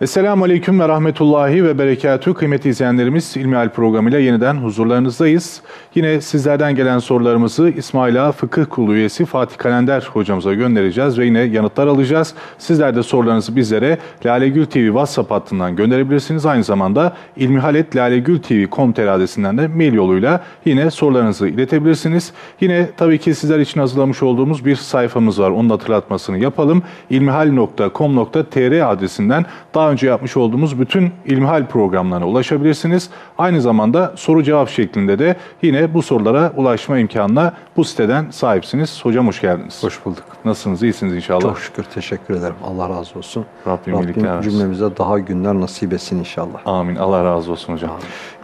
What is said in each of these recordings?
Esselamu Aleyküm ve Rahmetullahi ve Berekatü. Kıymetli izleyenlerimiz İlmihal programıyla yeniden huzurlarınızdayız. Yine sizlerden gelen sorularımızı İsmail Ağa Fıkıh Kulu üyesi Fatih Kalender hocamıza göndereceğiz ve yine yanıtlar alacağız. Sizler de sorularınızı bizlere Lalegül TV WhatsApp hattından gönderebilirsiniz. Aynı zamanda ilmihaletlalegültv.com.tr adresinden de mail yoluyla yine sorularınızı iletebilirsiniz. Yine tabii ki sizler için hazırlamış olduğumuz bir sayfamız var. Onun hatırlatmasını yapalım. ilmihal.com.tr adresinden daha önce yapmış olduğumuz bütün ilmihal programlarına ulaşabilirsiniz. Aynı zamanda soru cevap şeklinde de yine bu sorulara ulaşma imkanına bu siteden sahipsiniz. Hocam hoş geldiniz. Hoş bulduk. Nasılsınız? İyisiniz inşallah. Çok şükür teşekkür ederim. Allah razı olsun. Rabbim versin. cümlemize daha günler nasip etsin inşallah. Amin. Allah razı olsun hocam.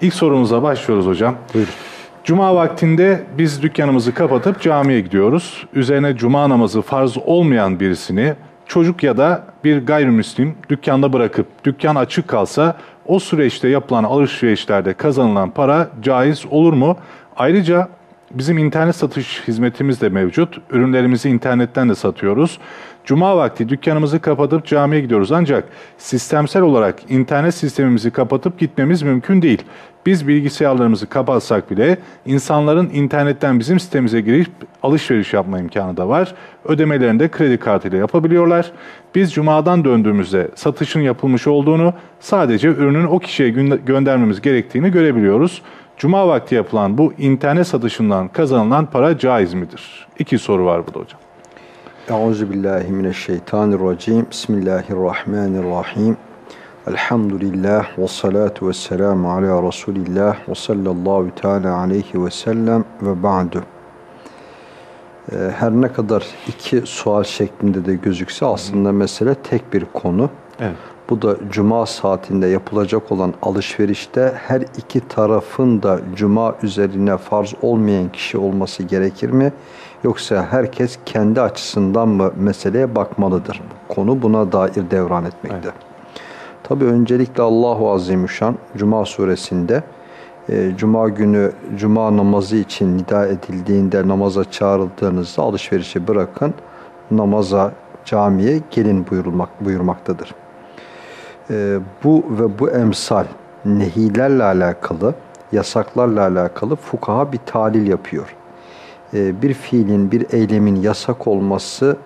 İlk sorumuza başlıyoruz hocam. Buyurun. Cuma vaktinde biz dükkanımızı kapatıp camiye gidiyoruz. Üzerine cuma namazı farz olmayan birisini çocuk ya da bir gayrimüslim dükkanda bırakıp dükkan açık kalsa o süreçte yapılan alışverişlerde kazanılan para caiz olur mu? Ayrıca bizim internet satış hizmetimiz de mevcut. Ürünlerimizi internetten de satıyoruz. Cuma vakti dükkanımızı kapatıp camiye gidiyoruz ancak sistemsel olarak internet sistemimizi kapatıp gitmemiz mümkün değil. Biz bilgisayarlarımızı kapatsak bile insanların internetten bizim sitemize girip alışveriş yapma imkanı da var. Ödemelerini de kredi kartıyla yapabiliyorlar. Biz cumadan döndüğümüzde satışın yapılmış olduğunu sadece ürünün o kişiye göndermemiz gerektiğini görebiliyoruz. Cuma vakti yapılan bu internet satışından kazanılan para caiz midir? İki soru var burada hocam. Euzubillahimineşşeytanirracim. Bismillahirrahmanirrahim. Elhamdülillah ve salatu ve selamu ala Resulillah ve sallallahu teala aleyhi ve sellem ve ba'du. Ee, her ne kadar iki sual şeklinde de gözükse aslında mesele tek bir konu. Evet. Bu da cuma saatinde yapılacak olan alışverişte her iki tarafın da cuma üzerine farz olmayan kişi olması gerekir mi? Yoksa herkes kendi açısından mı meseleye bakmalıdır? Konu buna dair devran etmekte. Evet. Tabi öncelikle Allahu Azimüşşan Cuma suresinde e, Cuma günü Cuma namazı için nida edildiğinde namaza çağrıldığınızda alışverişi bırakın namaza camiye gelin buyurulmak, buyurmaktadır. E, bu ve bu emsal nehilerle alakalı, yasaklarla alakalı fukaha bir talil yapıyor. E, bir fiilin, bir eylemin yasak olması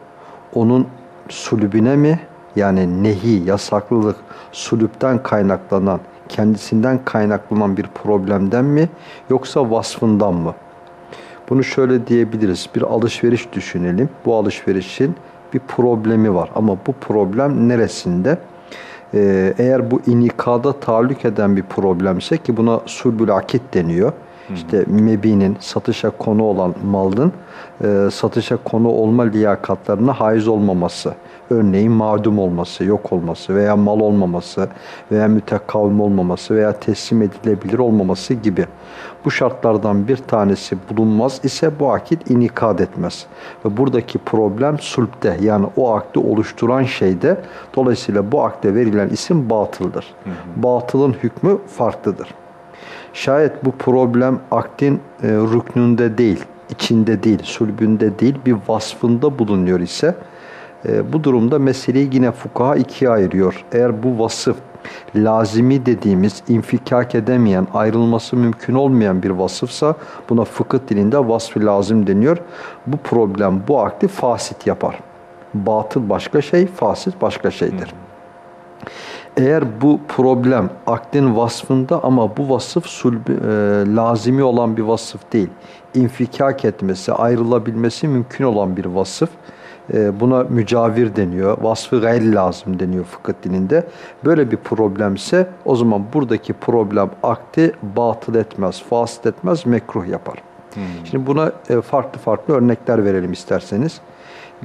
onun sulübüne mi yani nehi, yasaklılık, sulüpten kaynaklanan, kendisinden kaynaklanan bir problemden mi yoksa vasfından mı? Bunu şöyle diyebiliriz. Bir alışveriş düşünelim. Bu alışverişin bir problemi var ama bu problem neresinde? Ee, eğer bu inikada tahallük eden bir problemse ki buna sulbül akit deniyor. İşte mebinin satışa konu olan malın e, satışa konu olma liyakatlarına haiz olmaması örneğin mağdum olması, yok olması veya mal olmaması veya mütekavim olmaması veya teslim edilebilir olmaması gibi. Bu şartlardan bir tanesi bulunmaz ise bu akit inikad etmez. Ve buradaki problem sulpte yani o akdi oluşturan şeyde dolayısıyla bu akde verilen isim batıldır. Hı hı. Batılın hükmü farklıdır. Şayet bu problem akdin e, rüknünde değil, içinde değil, sulbünde değil bir vasfında bulunuyor ise e, bu durumda meseleyi yine fukaha ikiye ayırıyor. Eğer bu vasıf lazimi dediğimiz infikak edemeyen, ayrılması mümkün olmayan bir vasıfsa buna fıkıh dilinde vasfı lazım deniyor. Bu problem bu akdi fasit yapar. Batıl başka şey, fasit başka şeydir. Eğer bu problem akdin vasfında ama bu vasıf sulbi, e, lazimi olan bir vasıf değil, infikak etmesi, ayrılabilmesi mümkün olan bir vasıf, buna mücavir deniyor. Vasfı gayri lazım deniyor fıkıh dilinde. Böyle bir problemse o zaman buradaki problem akti batıl etmez, fasit etmez, mekruh yapar. Hmm. Şimdi buna e, farklı farklı örnekler verelim isterseniz.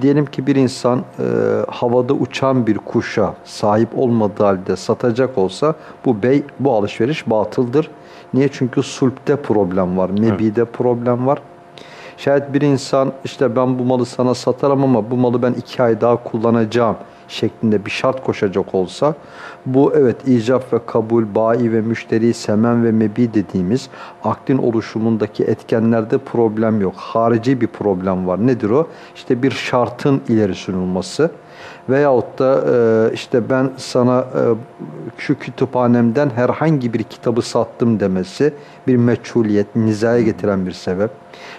Diyelim ki bir insan e, havada uçan bir kuşa sahip olmadığı halde satacak olsa bu bey, bu alışveriş batıldır. Niye? Çünkü sulpte problem var, mebide evet. problem var. Şayet bir insan işte ben bu malı sana satarım ama bu malı ben iki ay daha kullanacağım şeklinde bir şart koşacak olsa bu evet icap ve kabul, bayi ve müşteri, semen ve mebi dediğimiz akdin oluşumundaki etkenlerde problem yok. Harici bir problem var. Nedir o? İşte bir şartın ileri sunulması Veyahut da e, işte ben sana e, şu kütüphanemden herhangi bir kitabı sattım demesi bir meçhuliyet, nizaya getiren bir sebep.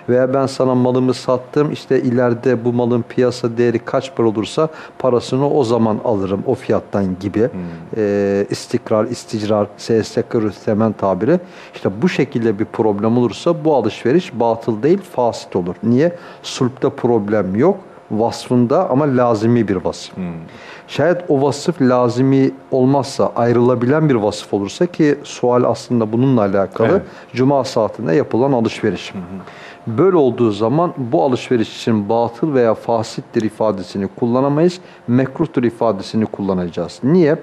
Veya ben sana malımı sattım işte ileride bu malın piyasa değeri kaç para olursa parasını o zaman alırım o fiyattan gibi. E, istikrar, isticrar, seyestekkarü temen tabiri. İşte bu şekilde bir problem olursa bu alışveriş batıl değil fasit olur. Niye? Sulpta problem yok vasfında ama lazimi bir vasıf. Şayet o vasıf lazimi olmazsa, ayrılabilen bir vasıf olursa ki sual aslında bununla alakalı Evet. cuma saatinde yapılan alışveriş. Böyle olduğu zaman bu alışveriş için batıl veya fasittir ifadesini kullanamayız. Mekruhtur ifadesini kullanacağız. Niye?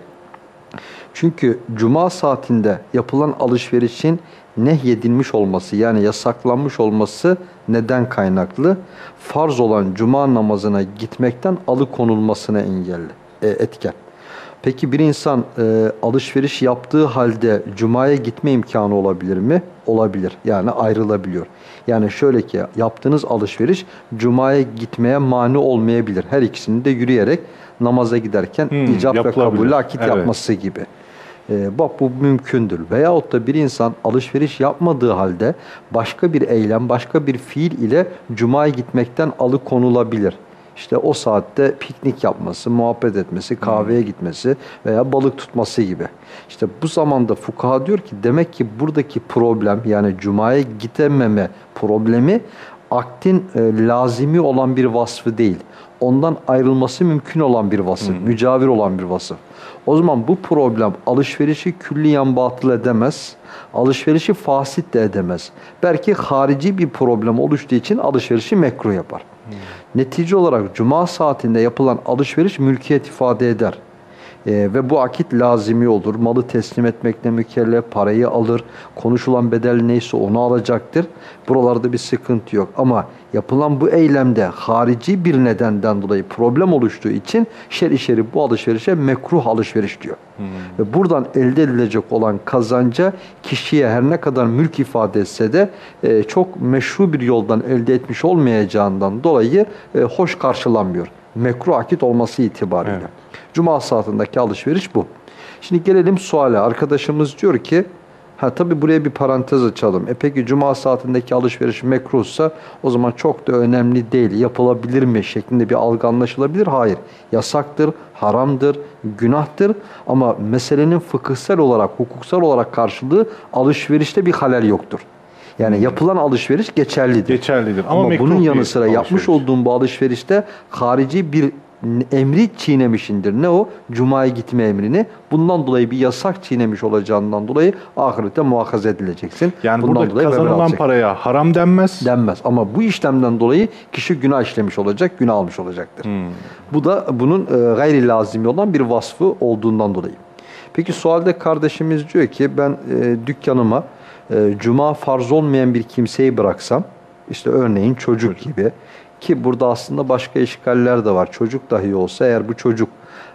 Çünkü cuma saatinde yapılan alışverişin nehyedilmiş olması yani yasaklanmış olması neden kaynaklı? Farz olan cuma namazına gitmekten alıkonulmasına engelli, e, etken. Peki bir insan e, alışveriş yaptığı halde cumaya gitme imkanı olabilir mi? Olabilir. Yani ayrılabiliyor. Yani şöyle ki yaptığınız alışveriş cumaya gitmeye mani olmayabilir. Her ikisini de yürüyerek namaza giderken Hmm, icap ve kabul akit Evet. yapması gibi. E, bak bu mümkündür. Veyahut da bir insan alışveriş yapmadığı halde başka bir eylem, başka bir fiil ile cumaya gitmekten alıkonulabilir. İşte o saatte piknik yapması, muhabbet etmesi, kahveye gitmesi veya balık tutması gibi. İşte bu zamanda fukaha diyor ki demek ki buradaki problem yani cumaya gidememe problemi aktin e, lazimi olan bir vasfı değil. Ondan ayrılması mümkün olan bir vasıf, mücavir olan bir vasıf. O zaman bu problem alışverişi külliyen batıl edemez, alışverişi fasit de edemez. Belki harici bir problem oluştuğu için alışverişi mekruh yapar. Netice olarak cuma saatinde yapılan alışveriş mülkiyet ifade eder. Ee, ve bu akit lazimi olur. Malı teslim etmekle mükellef, parayı alır. Konuşulan bedel neyse onu alacaktır. Buralarda bir sıkıntı yok. Ama yapılan bu eylemde harici bir nedenden dolayı problem oluştuğu için şer-i şerif bu alışverişe mekruh alışveriş diyor. Ve buradan elde edilecek olan kazanca kişiye her ne kadar mülk ifade etse de e, çok meşru bir yoldan elde etmiş olmayacağından dolayı e, hoş karşılanmıyor. Mekruh akit olması itibariyle. Evet. Cuma saatindeki alışveriş bu. Şimdi gelelim suale. Arkadaşımız diyor ki ha tabi buraya bir parantez açalım. E peki cuma saatindeki alışveriş mekruhsa o zaman çok da önemli değil. Yapılabilir mi şeklinde bir algı anlaşılabilir. Hayır. Yasaktır, haramdır, günahtır ama meselenin fıkıhsal olarak, hukuksal olarak karşılığı alışverişte bir halel yoktur. Yani yapılan alışveriş geçerlidir. Geçerlidir. Ama Ama, bunun yanı sıra yapmış olduğun bu alışverişte harici bir emri çiğnemişindir. Ne o? Cuma'ya gitme emrini. Bundan dolayı bir yasak çiğnemiş olacağından dolayı ahirette muhakaza edileceksin. Yani Bundan burada dolayı kazanılan paraya haram denmez. denmez. Ama bu işlemden dolayı kişi günah işlemiş olacak, günah almış olacaktır. Hmm. Bu da bunun e, gayri lazimi olan bir vasfı olduğundan dolayı. Peki sualde kardeşimiz diyor ki ben e, dükkanıma e, cuma farz olmayan bir kimseyi bıraksam işte örneğin çocuk gibi ki burada aslında başka işgaller de var. Çocuk dahi olsa eğer bu çocuk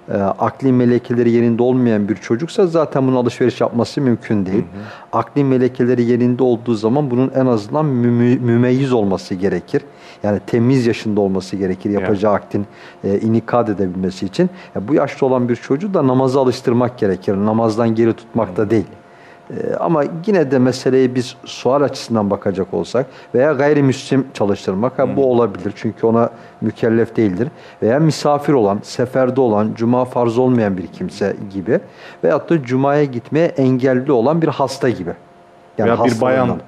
e, akli melekeleri yerinde olmayan bir çocuksa zaten bunun alışveriş yapması mümkün değil. Akli melekeleri yerinde olduğu zaman bunun en azından mümü- mümeyyiz olması gerekir. Yani temiz yaşında olması gerekir yapacağı aktin e, inikat edebilmesi için. Ya bu yaşta olan bir çocuğu da namaza alıştırmak gerekir. Namazdan geri tutmak da değil. Ee, ama yine de meseleye biz sual açısından bakacak olsak veya gayrimüslim çalıştırmak ha, bu olabilir çünkü ona mükellef değildir. Veya misafir olan, seferde olan, cuma farz olmayan bir kimse gibi veyahut da cumaya gitmeye engelli olan bir hasta gibi. Veya bir bayan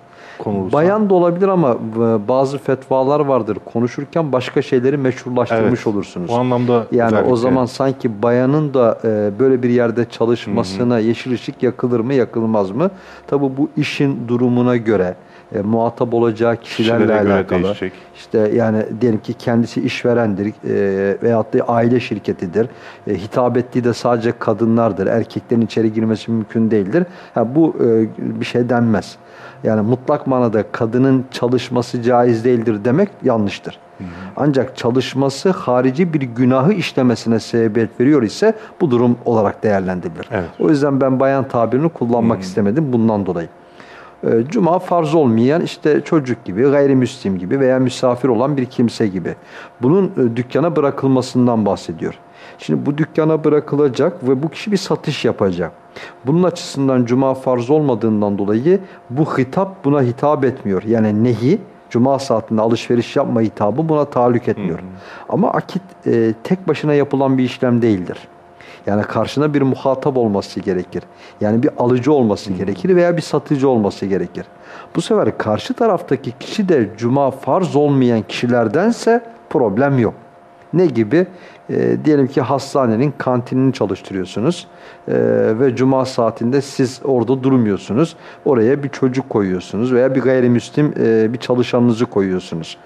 konulursa. Bayan da olabilir ama e, bazı fetvalar vardır. Konuşurken başka şeyleri meşrulaştırmış Evet. olursunuz. O anlamda Yani özellikle- o zaman sanki bayanın da e, böyle bir yerde çalışmasına yeşil ışık yakılır mı yakılmaz mı? Tabi bu işin durumuna göre e, muhatap olacağı kişilerle Kişilere göre alakalı. değişecek. İşte yani diyelim ki kendisi işverendir e, veyahut da aile şirketidir. E, hitap ettiği de sadece kadınlardır. Erkeklerin içeri girmesi mümkün değildir. Ha, bu e, bir şey denmez. Yani mutlak manada kadının çalışması caiz değildir demek yanlıştır. Ancak çalışması harici bir günahı işlemesine sebebiyet veriyor ise bu durum olarak değerlendirilir. Evet. O yüzden ben bayan tabirini kullanmak istemedim bundan dolayı. Ee, Cuma farz olmayan işte çocuk gibi, gayrimüslim gibi veya misafir olan bir kimse gibi. Bunun e, dükkana bırakılmasından bahsediyor. Şimdi bu dükkana bırakılacak ve bu kişi bir satış yapacak. Bunun açısından cuma farz olmadığından dolayı bu hitap buna hitap etmiyor. Yani nehi cuma saatinde alışveriş yapma hitabı buna tahallük etmiyor. Ama akit e, tek başına yapılan bir işlem değildir. Yani karşına bir muhatap olması gerekir. Yani bir alıcı olması gerekir veya bir satıcı olması gerekir. Bu sefer karşı taraftaki kişi de cuma farz olmayan kişilerdense problem yok. Ne gibi? E, diyelim ki hastanenin kantinini çalıştırıyorsunuz e, ve cuma saatinde siz orada durmuyorsunuz. Oraya bir çocuk koyuyorsunuz veya bir gayrimüslim e, bir çalışanınızı koyuyorsunuz.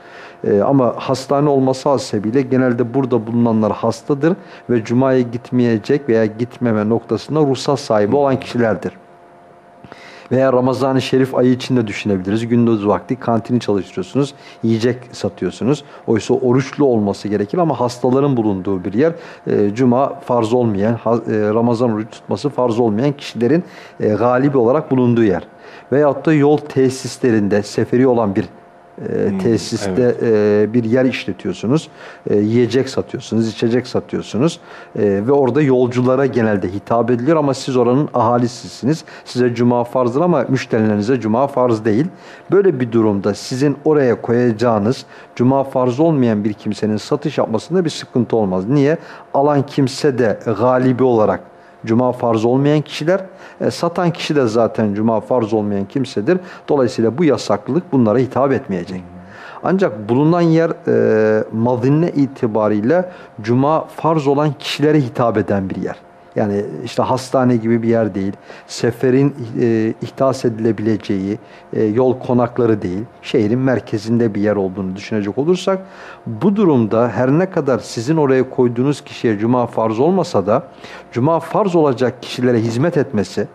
E, ama hastane olması hasebiyle genelde burada bulunanlar hastadır ve cumaya gitmeyecek veya gitmeme noktasında ruhsat sahibi olan kişilerdir. Veya Ramazan-ı Şerif ayı içinde düşünebiliriz. Gündüz vakti kantini çalıştırıyorsunuz, yiyecek satıyorsunuz. Oysa oruçlu olması gerekir ama hastaların bulunduğu bir yer. E, Cuma farz olmayan, e, Ramazan oruç tutması farz olmayan kişilerin e, galibi olarak bulunduğu yer. Veyahut da yol tesislerinde seferi olan bir e, tesiste e, bir yer işletiyorsunuz. E, yiyecek satıyorsunuz, içecek satıyorsunuz. E, ve orada yolculara genelde hitap ediliyor ama siz oranın ahalisisiniz. Size cuma farzdır ama müşterilerinize cuma farz değil. Böyle bir durumda sizin oraya koyacağınız cuma farz olmayan bir kimsenin satış yapmasında bir sıkıntı olmaz. Niye? Alan kimse de galibi olarak Cuma farz olmayan kişiler, e, satan kişi de zaten cuma farz olmayan kimsedir. Dolayısıyla bu yasaklılık bunlara hitap etmeyecek. Ancak bulunan yer e, mazinne itibariyle cuma farz olan kişilere hitap eden bir yer. Yani işte hastane gibi bir yer değil, seferin e, ihdas edilebileceği e, yol konakları değil, şehrin merkezinde bir yer olduğunu düşünecek olursak, bu durumda her ne kadar sizin oraya koyduğunuz kişiye cuma farz olmasa da, cuma farz olacak kişilere hizmet etmesi,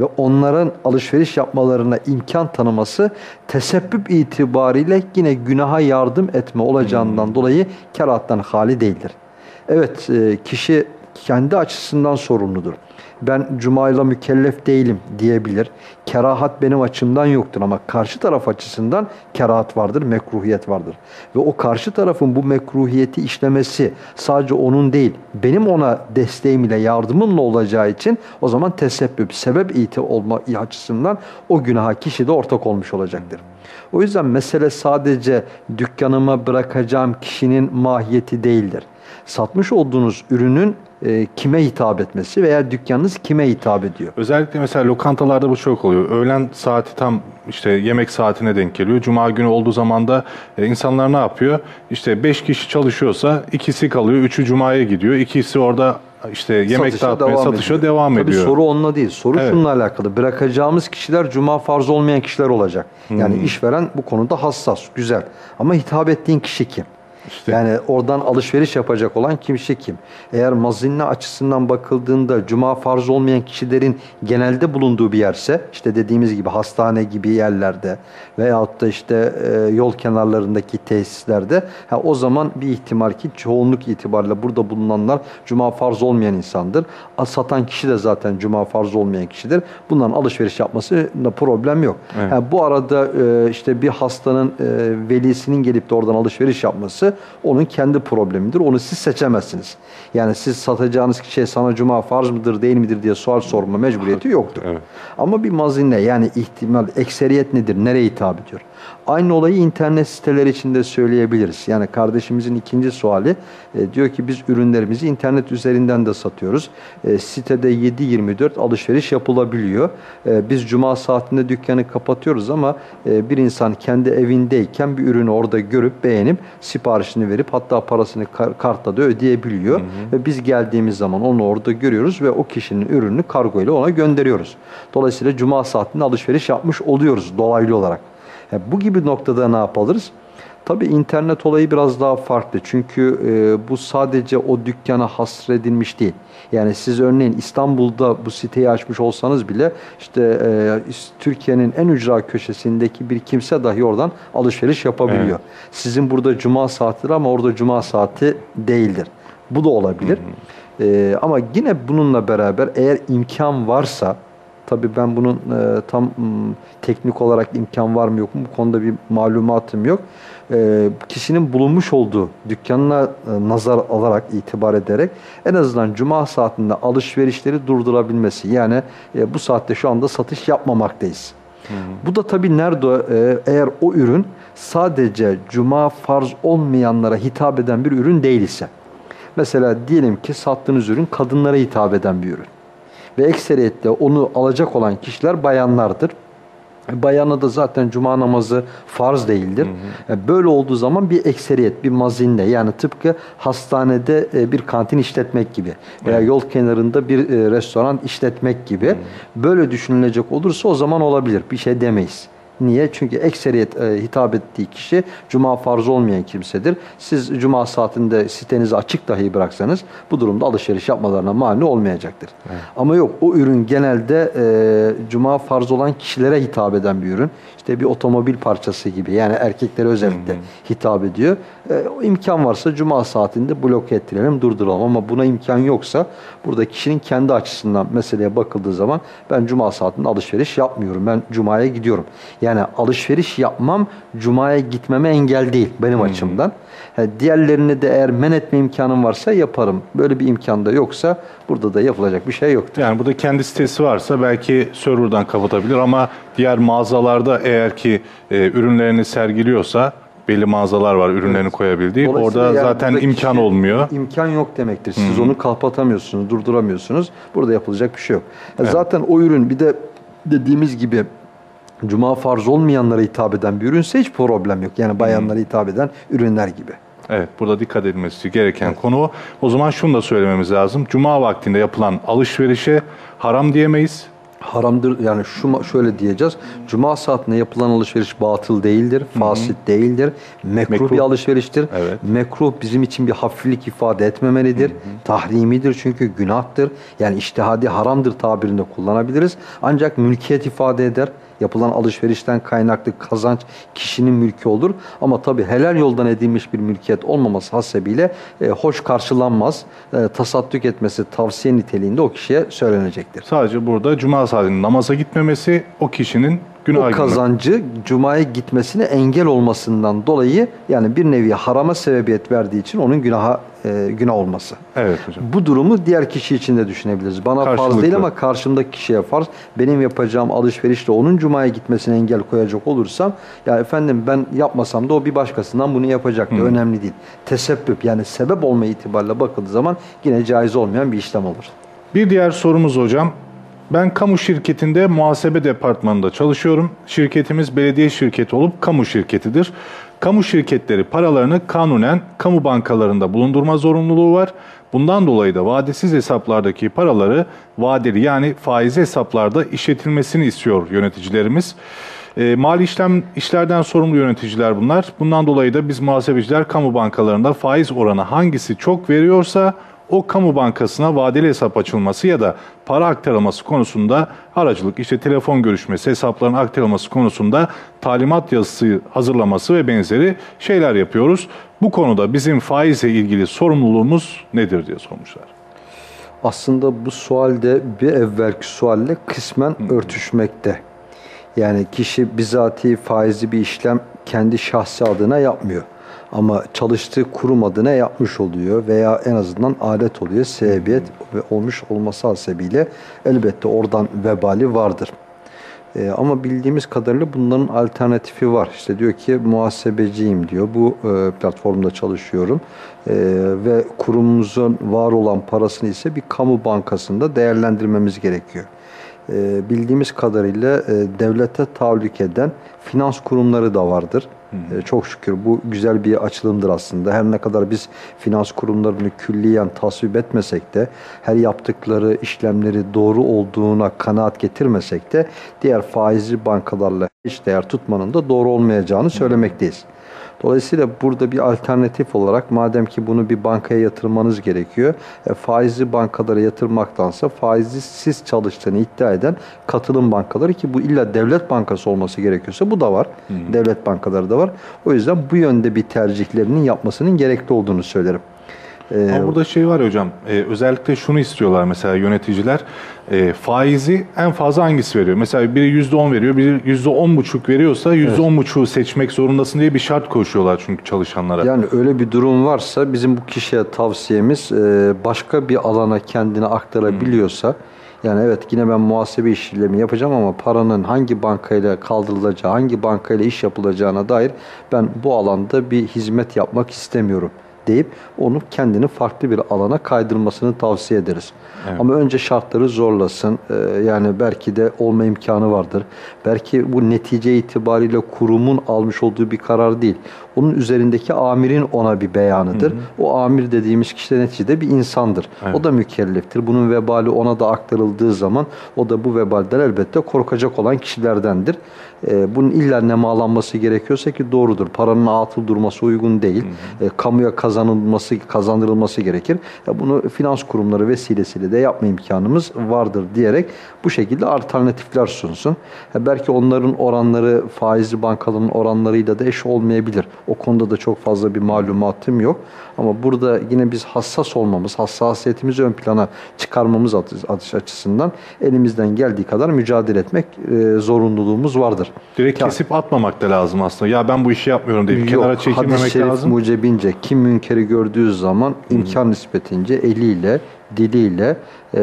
ve onların alışveriş yapmalarına imkan tanıması tesebbüp itibariyle yine günaha yardım etme olacağından dolayı kerahattan hali değildir. Evet e, kişi kendi açısından sorumludur. Ben cumayla mükellef değilim diyebilir. Kerahat benim açımdan yoktur ama karşı taraf açısından kerahat vardır, mekruhiyet vardır. Ve o karşı tarafın bu mekruhiyeti işlemesi sadece onun değil, benim ona desteğim ile yardımımla olacağı için o zaman tesebbüp, sebep iti olma açısından o günaha kişi de ortak olmuş olacaktır. O yüzden mesele sadece dükkanıma bırakacağım kişinin mahiyeti değildir. Satmış olduğunuz ürünün e, kime hitap etmesi veya dükkanınız kime hitap ediyor? Özellikle mesela lokantalarda bu çok oluyor. Öğlen saati tam işte yemek saatine denk geliyor. Cuma günü olduğu zaman da e, insanlar ne yapıyor? İşte 5 kişi çalışıyorsa ikisi kalıyor, üçü cumaya gidiyor. İkisi orada işte yemek Satışa dağıtmaya, devam satışa ediyor. devam Tabii ediyor. soru onunla değil. Soru Evet. şununla alakalı. Bırakacağımız kişiler cuma farz olmayan kişiler olacak. Yani işveren bu konuda hassas, güzel. Ama hitap ettiğin kişi kim? İşte. Yani oradan alışveriş yapacak olan kimse kim? Eğer mazinne açısından bakıldığında cuma farz olmayan kişilerin genelde bulunduğu bir yerse işte dediğimiz gibi hastane gibi yerlerde veyahut da işte e, yol kenarlarındaki tesislerde ha, o zaman bir ihtimal ki çoğunluk itibariyle burada bulunanlar cuma farz olmayan insandır. Satan kişi de zaten cuma farz olmayan kişidir. Bunların alışveriş yapmasında problem yok. Evet. Ha, bu arada e, işte bir hastanın e, velisinin gelip de oradan alışveriş yapması onun kendi problemidir. Onu siz seçemezsiniz. Yani siz satacağınız kişiye sana cuma farz mıdır değil midir diye sual sorma mecburiyeti yoktur. Evet. Ama bir mazinne yani ihtimal, ekseriyet nedir, nereye hitap ediyor? Aynı olayı internet siteleri içinde söyleyebiliriz. Yani kardeşimizin ikinci suali e, diyor ki biz ürünlerimizi internet üzerinden de satıyoruz. E, sitede 7-24 alışveriş yapılabiliyor. E, biz cuma saatinde dükkanı kapatıyoruz ama e, bir insan kendi evindeyken bir ürünü orada görüp beğenip siparişini verip hatta parasını kar- kartla da ödeyebiliyor. Ve biz geldiğimiz zaman onu orada görüyoruz ve o kişinin ürününü kargo ile ona gönderiyoruz. Dolayısıyla cuma saatinde alışveriş yapmış oluyoruz dolaylı olarak. Ya bu gibi noktada ne yapalım? Tabii internet olayı biraz daha farklı. Çünkü e, bu sadece o dükkana hasredilmiş değil. Yani siz örneğin İstanbul'da bu siteyi açmış olsanız bile işte e, Türkiye'nin en ücra köşesindeki bir kimse dahi oradan alışveriş yapabiliyor. Evet. Sizin burada cuma saatidir ama orada cuma saati değildir. Bu da olabilir. E, ama yine bununla beraber eğer imkan varsa Tabii ben bunun e, tam teknik olarak imkan var mı yok mu bu konuda bir malumatım yok. E, kişinin bulunmuş olduğu dükkanına e, nazar alarak itibar ederek en azından cuma saatinde alışverişleri durdurabilmesi. Yani e, bu saatte şu anda satış yapmamaktayız. Bu da tabii nerede e, eğer o ürün sadece cuma farz olmayanlara hitap eden bir ürün değil ise. Mesela diyelim ki sattığınız ürün kadınlara hitap eden bir ürün. Ve ekseriyetle onu alacak olan kişiler bayanlardır. Bayana da zaten cuma namazı farz değildir. Yani Böyle olduğu zaman bir ekseriyet, bir mazinde yani tıpkı hastanede e, bir kantin işletmek gibi veya yol kenarında bir e, restoran işletmek gibi böyle düşünülecek olursa o zaman olabilir. Bir şey demeyiz. Niye? Çünkü ekseriyet e, hitap ettiği kişi cuma farz olmayan kimsedir. Siz cuma saatinde sitenizi açık dahi bıraksanız bu durumda alışveriş yapmalarına mani olmayacaktır. Ama yok o ürün genelde e, cuma farz olan kişilere hitap eden bir ürün. İşte bir otomobil parçası gibi yani erkeklere özellikle hitap ediyor. E, imkan varsa cuma saatinde bloke ettirelim durduralım ama buna imkan yoksa burada kişinin kendi açısından meseleye bakıldığı zaman ben cuma saatinde alışveriş yapmıyorum. Ben cumaya gidiyorum. Yani alışveriş yapmam cumaya gitmeme engel değil benim açımdan. Ha, diğerlerini de eğer men etme imkanım varsa yaparım. Böyle bir imkan da yoksa burada da yapılacak bir şey yoktur. Yani burada kendi sitesi varsa belki serverdan kapatabilir ama diğer mağazalarda eğer ki e, ürünlerini sergiliyorsa belli mağazalar var ürünlerini koyabildiği. Dolayısıyla Orada yani zaten imkan olmuyor. İmkan yok demektir. Siz onu kapatamıyorsunuz, durduramıyorsunuz. Burada yapılacak bir şey yok. Ya Zaten o ürün bir de dediğimiz gibi cuma farz olmayanlara hitap eden bir ürünse hiç problem yok. Yani bayanlara hitap eden ürünler gibi. Evet, burada dikkat edilmesi gereken konu o. O zaman şunu da söylememiz lazım. Cuma vaktinde yapılan alışverişe haram diyemeyiz. Haramdır yani şu şöyle diyeceğiz. Cuma saatinde yapılan alışveriş batıl değildir, fasit değildir. Mekruh, Mekruh. bir alışveriştir. Evet. Mekruh bizim için bir hafiflik ifade etmemelidir. Tahrimidir çünkü günahtır. Yani iştihadi haramdır tabirinde kullanabiliriz. Ancak mülkiyet ifade eder. Yapılan alışverişten kaynaklı kazanç kişinin mülkü olur. Ama tabii helal yoldan edilmiş bir mülkiyet olmaması hasebiyle e, hoş karşılanmaz. E, tasaddük etmesi tavsiye niteliğinde o kişiye söylenecektir. Sadece burada cuma saatinde namaza gitmemesi o kişinin günah o kazancı Cuma'ya gitmesine engel olmasından dolayı yani bir nevi harama sebebiyet verdiği için onun günaha e, günah olması. Evet hocam. Bu durumu diğer kişi için de düşünebiliriz. Bana farz değil ama karşımdaki kişiye farz. Benim yapacağım alışverişle onun Cuma'ya gitmesine engel koyacak olursam ya efendim ben yapmasam da o bir başkasından bunu yapacaktı. Önemli değil. Tesebbüp yani sebep olma itibariyle bakıldığı zaman yine caiz olmayan bir işlem olur. Bir diğer sorumuz hocam. Ben kamu şirketinde muhasebe departmanında çalışıyorum. Şirketimiz belediye şirketi olup kamu şirketidir. Kamu şirketleri paralarını kanunen kamu bankalarında bulundurma zorunluluğu var. Bundan dolayı da vadesiz hesaplardaki paraları vadeli yani faiz hesaplarda işletilmesini istiyor yöneticilerimiz. E, mali işlem işlerden sorumlu yöneticiler bunlar. Bundan dolayı da biz muhasebeciler kamu bankalarında faiz oranı hangisi çok veriyorsa o kamu bankasına vadeli hesap açılması ya da para aktarılması konusunda aracılık, işte telefon görüşmesi, hesapların aktarılması konusunda talimat yazısı hazırlaması ve benzeri şeyler yapıyoruz. Bu konuda bizim faizle ilgili sorumluluğumuz nedir diye sormuşlar. Aslında bu sualde bir evvelki sualle kısmen örtüşmekte. Yani kişi bizatihi faizli bir işlem kendi şahsi adına yapmıyor. Ama çalıştığı kurum adına yapmış oluyor veya en azından alet oluyor. Sebebiyet ve olmuş olması hasebiyle elbette oradan vebali vardır. Ee, ama bildiğimiz kadarıyla bunların alternatifi var. İşte diyor ki muhasebeciyim diyor. Bu e, platformda çalışıyorum. Ee, ve kurumumuzun var olan parasını ise bir kamu bankasında değerlendirmemiz gerekiyor. Ee, bildiğimiz kadarıyla e, devlete tahallük eden finans kurumları da vardır. Ee, çok şükür bu güzel bir açılımdır aslında. Her ne kadar biz finans kurumlarını külliyen tasvip etmesek de her yaptıkları işlemleri doğru olduğuna kanaat getirmesek de diğer faizli bankalarla hiç değer tutmanın da doğru olmayacağını söylemekteyiz. Dolayısıyla burada bir alternatif olarak madem ki bunu bir bankaya yatırmanız gerekiyor, e, faizli bankalara yatırmaktansa faizli siz çalıştığını iddia eden katılım bankaları ki bu illa devlet bankası olması gerekiyorsa bu da var. Devlet bankaları da var. O yüzden bu yönde bir tercihlerinin yapmasının gerekli olduğunu söylerim. E, Ama burada şey var hocam, e, özellikle şunu istiyorlar mesela yöneticiler, e, faizi en fazla hangisi veriyor? Mesela biri %10 veriyor, biri %10 buçuk veriyorsa %10 buçuğu seçmek zorundasın diye bir şart koşuyorlar çünkü çalışanlara. Yani öyle bir durum varsa bizim bu kişiye tavsiyemiz e, başka bir alana kendini aktarabiliyorsa yani evet yine ben muhasebe işlemi yapacağım ama paranın hangi bankayla kaldırılacağı, hangi bankayla iş yapılacağına dair ben bu alanda bir hizmet yapmak istemiyorum deyip onu kendini farklı bir alana kaydırmasını tavsiye ederiz. Ama önce şartları zorlasın. Ee, yani belki de olma imkanı vardır. Belki bu netice itibariyle kurumun almış olduğu bir karar değil. Onun üzerindeki amirin ona bir beyanıdır. O amir dediğimiz kişi de neticede bir insandır. O da mükelleftir. Bunun vebali ona da aktarıldığı zaman o da bu vebalden elbette korkacak olan kişilerdendir. Ee, bunun illa nemalanması gerekiyorsa ki doğrudur. Paranın atıl durması uygun değil. Ee, kamuya kazanılması, kazandırılması gerekir. Ya bunu finans kurumları vesilesiyle de yapma imkanımız vardır diyerek bu şekilde alternatifler sunsun. Ha, belki onların oranları faizli bankaların oranlarıyla da eş olmayabilir. O konuda da çok fazla bir malumatım yok. Ama burada yine biz hassas olmamız, hassasiyetimizi ön plana çıkarmamız açısından elimizden geldiği kadar mücadele etmek e, zorunluluğumuz vardır. Direkt Ya- kesip atmamak da lazım aslında. Ya ben bu işi yapmıyorum deyip Yok, kenara hadis-i çekilmemek lazım. mucebince kim münkeri gördüğü zaman imkan nispetince eliyle, diliyle, e,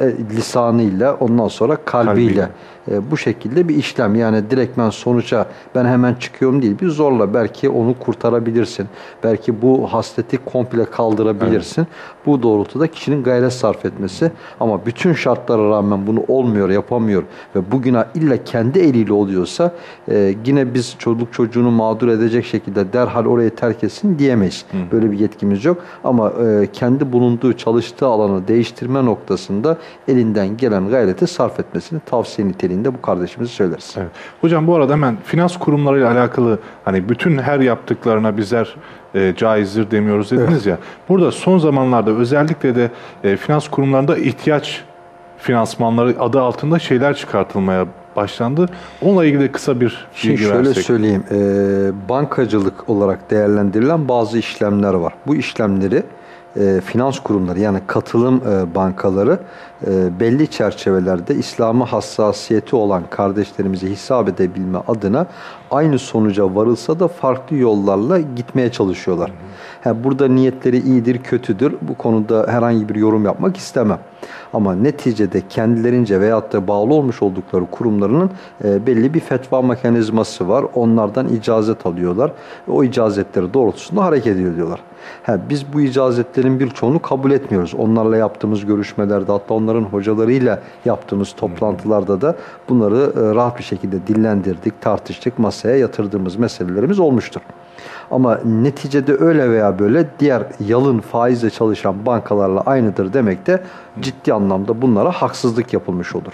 e, lisanıyla, ondan sonra kalbiyle, Kalbiyle. E, bu şekilde bir işlem. Yani direktmen sonuca ben hemen çıkıyorum değil. Bir zorla belki onu kurtarabilirsin. Belki bu hasleti komple kaldırabilirsin. Bu doğrultuda kişinin gayret sarf etmesi. Ama bütün şartlara rağmen bunu olmuyor, yapamıyor ve bugüne illa kendi eliyle oluyorsa e, yine biz çocuk çocuğunu mağdur edecek şekilde derhal orayı terk etsin diyemeyiz. Böyle bir yetkimiz yok. Ama e, kendi bulunduğu, çalıştığı alanı değiştirme noktasında elinden gelen gayreti sarf etmesini tavsiye niteliğinde bu kardeşimize söyleriz. Evet. Hocam bu arada hemen finans kurumlarıyla alakalı hani bütün her yaptıklarına bizler e, caizdir demiyoruz dediniz ya. Burada son zamanlarda özellikle de e, finans kurumlarında ihtiyaç finansmanları adı altında şeyler çıkartılmaya başlandı. Onunla ilgili kısa bir Şimdi bilgi şöyle versek. söyleyeyim. e, bankacılık olarak değerlendirilen bazı işlemler var. Bu işlemleri e, finans kurumları yani katılım e, bankaları e, belli çerçevelerde İslam'a hassasiyeti olan kardeşlerimizi hesap edebilme adına aynı sonuca varılsa da farklı yollarla gitmeye çalışıyorlar. Ha, burada niyetleri iyidir, kötüdür. Bu konuda herhangi bir yorum yapmak istemem. Ama neticede kendilerince veyahut da bağlı olmuş oldukları kurumlarının e, belli bir fetva mekanizması var. Onlardan icazet alıyorlar. O icazetleri doğrultusunda hareket ediyorlar. Ha, biz bu icazetlerin birçoğunu kabul etmiyoruz. Onlarla yaptığımız görüşmelerde hatta onların hocalarıyla yaptığımız toplantılarda da bunları e, rahat bir şekilde dillendirdik, tartıştık, masaya yatırdığımız meselelerimiz olmuştur. Ama neticede öyle veya böyle diğer yalın faizle çalışan bankalarla aynıdır demek de ciddi anlamda bunlara haksızlık yapılmış olur.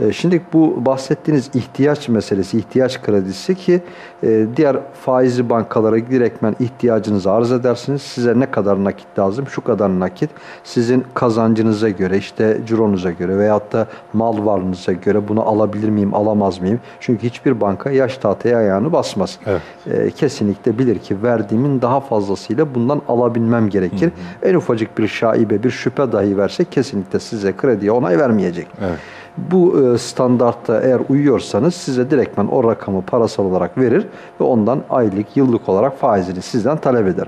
E, Şimdi bu bahsettiğiniz ihtiyaç meselesi, ihtiyaç kredisi ki e, diğer faizli bankalara direktmen ihtiyacınızı arz edersiniz. Size ne kadar nakit lazım? Şu kadar nakit. Sizin kazancınıza göre, işte cironuza göre veyahut da mal varlığınıza göre bunu alabilir miyim, alamaz mıyım? Çünkü hiçbir banka yaş tahtaya ayağını basmaz. Evet. E, kesinlikle bilir ki verdiğimin daha fazlasıyla bundan alabilmem gerekir. En ufacık bir şaibe, bir şüphe dahi verse kesinlikle size krediye onay vermeyecek. Evet. Bu e, standartta eğer uyuyorsanız size direktmen o rakamı parasal olarak verir ve ondan aylık, yıllık olarak faizini sizden talep eder.